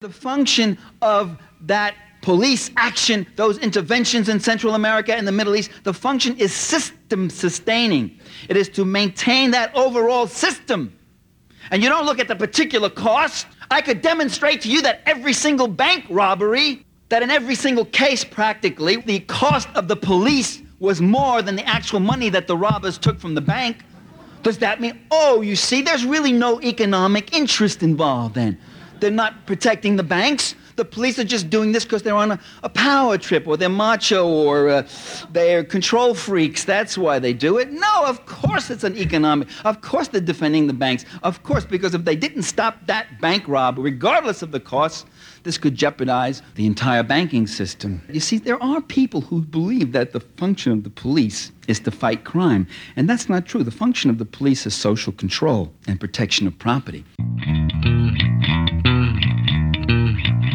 The function of that police action, those interventions in Central America and the Middle East, the function is system sustaining. It is to maintain that overall system. And you don't look at the particular cost. I could demonstrate to you that every single bank robbery, that in every single case practically, the cost of the police was more than the actual money that the robbers took from the bank. Does that mean, oh, you see, there's really no economic interest involved then? They're not protecting the banks. The police are just doing this because they're on a, a, power trip or they're macho or uh, they're control freaks. That's why they do it. No, of course it's an economic. Of course they're defending the banks. Of course, because if they didn't stop that bank rob, regardless of the costs, this could jeopardize the entire banking system. You see, there are people who believe that the function of the police is to fight crime. And that's not true. The function of the police is social control and protection of property. Música